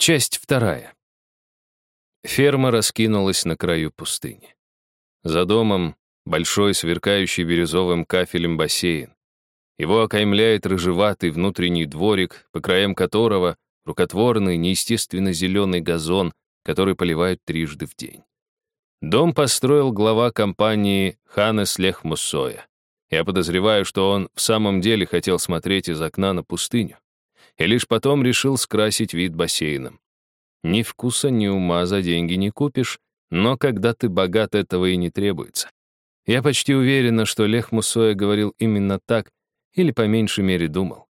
Часть вторая. Ферма раскинулась на краю пустыни. За домом большой, сверкающий бирюзовым кафелем бассейн. Его окаймляет рыжеватый внутренний дворик, по краям которого рукотворный, неестественно зеленый газон, который поливают трижды в день. Дом построил глава компании Ханес Лех. Я подозреваю, что он в самом деле хотел смотреть из окна на пустыню. И лишь потом решил скрасить вид бассейном. Ни вкуса, ни ума за деньги не купишь, но когда ты богат, этого и не требуется. Я почти уверена, что Лех Мусоя говорил именно так, или по меньшей мере думал.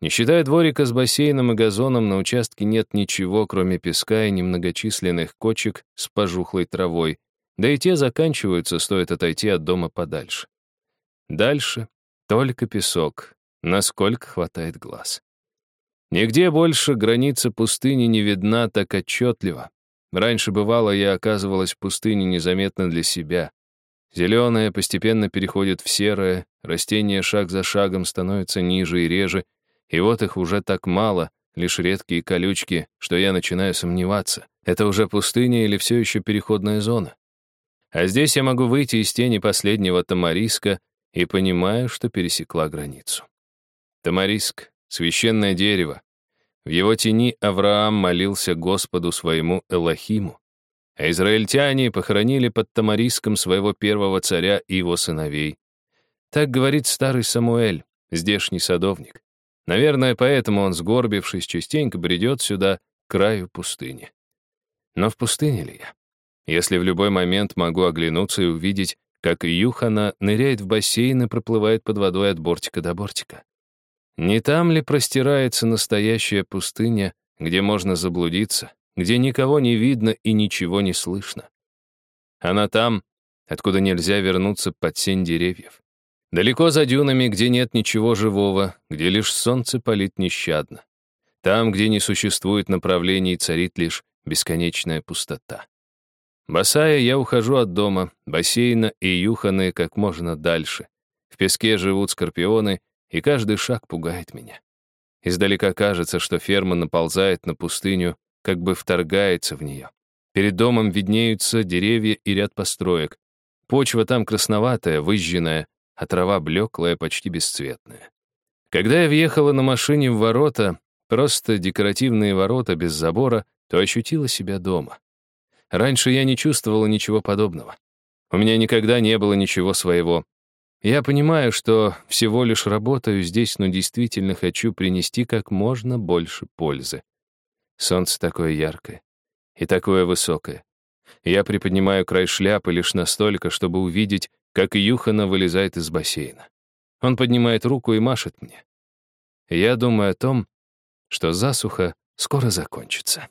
Не считая дворика с бассейном и газоном, на участке нет ничего, кроме песка и немногочисленных кочек с пожухлой травой, да и те заканчиваются, стоит отойти от дома подальше. Дальше только песок, насколько хватает глаз. Нигде больше граница пустыни не видна так отчетливо. Раньше бывало, я оказывалась в пустыне незаметно для себя. Зеленое постепенно переходит в серое, растения шаг за шагом становятся ниже и реже, и вот их уже так мало, лишь редкие колючки, что я начинаю сомневаться. Это уже пустыня или все еще переходная зона? А здесь я могу выйти из тени последнего тамариска и понимаю, что пересекла границу. Тамариск — священное дерево. В его тени Авраам молился Господу своему Элохиму, а израильтяне похоронили под Тамариском своего первого царя и его сыновей. Так говорит старый Самуэль, здешний садовник. Наверное, поэтому он, сгорбившись, частенько бредет сюда, к краю пустыни. Но в пустыне ли я? Если в любой момент могу оглянуться и увидеть, как Юхана ныряет в бассейн и проплывает под водой от бортика до бортика. Не там ли простирается настоящая пустыня, где можно заблудиться, где никого не видно и ничего не слышно? Она там, откуда нельзя вернуться под сень деревьев. Далеко за дюнами, где нет ничего живого, где лишь солнце палит нещадно. Там, где не существует направлений, царит лишь бесконечная пустота. Босая я ухожу от дома, бассейна и юханы как можно дальше. В песке живут скорпионы, и каждый шаг пугает меня. Издалека кажется, что ферма наползает на пустыню, как бы вторгается в нее. Перед домом виднеются деревья и ряд построек. Почва там красноватая, выжженная, а трава блеклая, почти бесцветная. Когда я въехала на машине в ворота, просто декоративные ворота без забора, то ощутила себя дома. Раньше я не чувствовала ничего подобного. У меня никогда не было ничего своего. Я понимаю, что всего лишь работаю здесь, но действительно хочу принести как можно больше пользы. Солнце такое яркое и такое высокое. Я приподнимаю край шляпы лишь настолько, чтобы увидеть, как Юхана вылезает из бассейна. Он поднимает руку и машет мне. Я думаю о том, что засуха скоро закончится.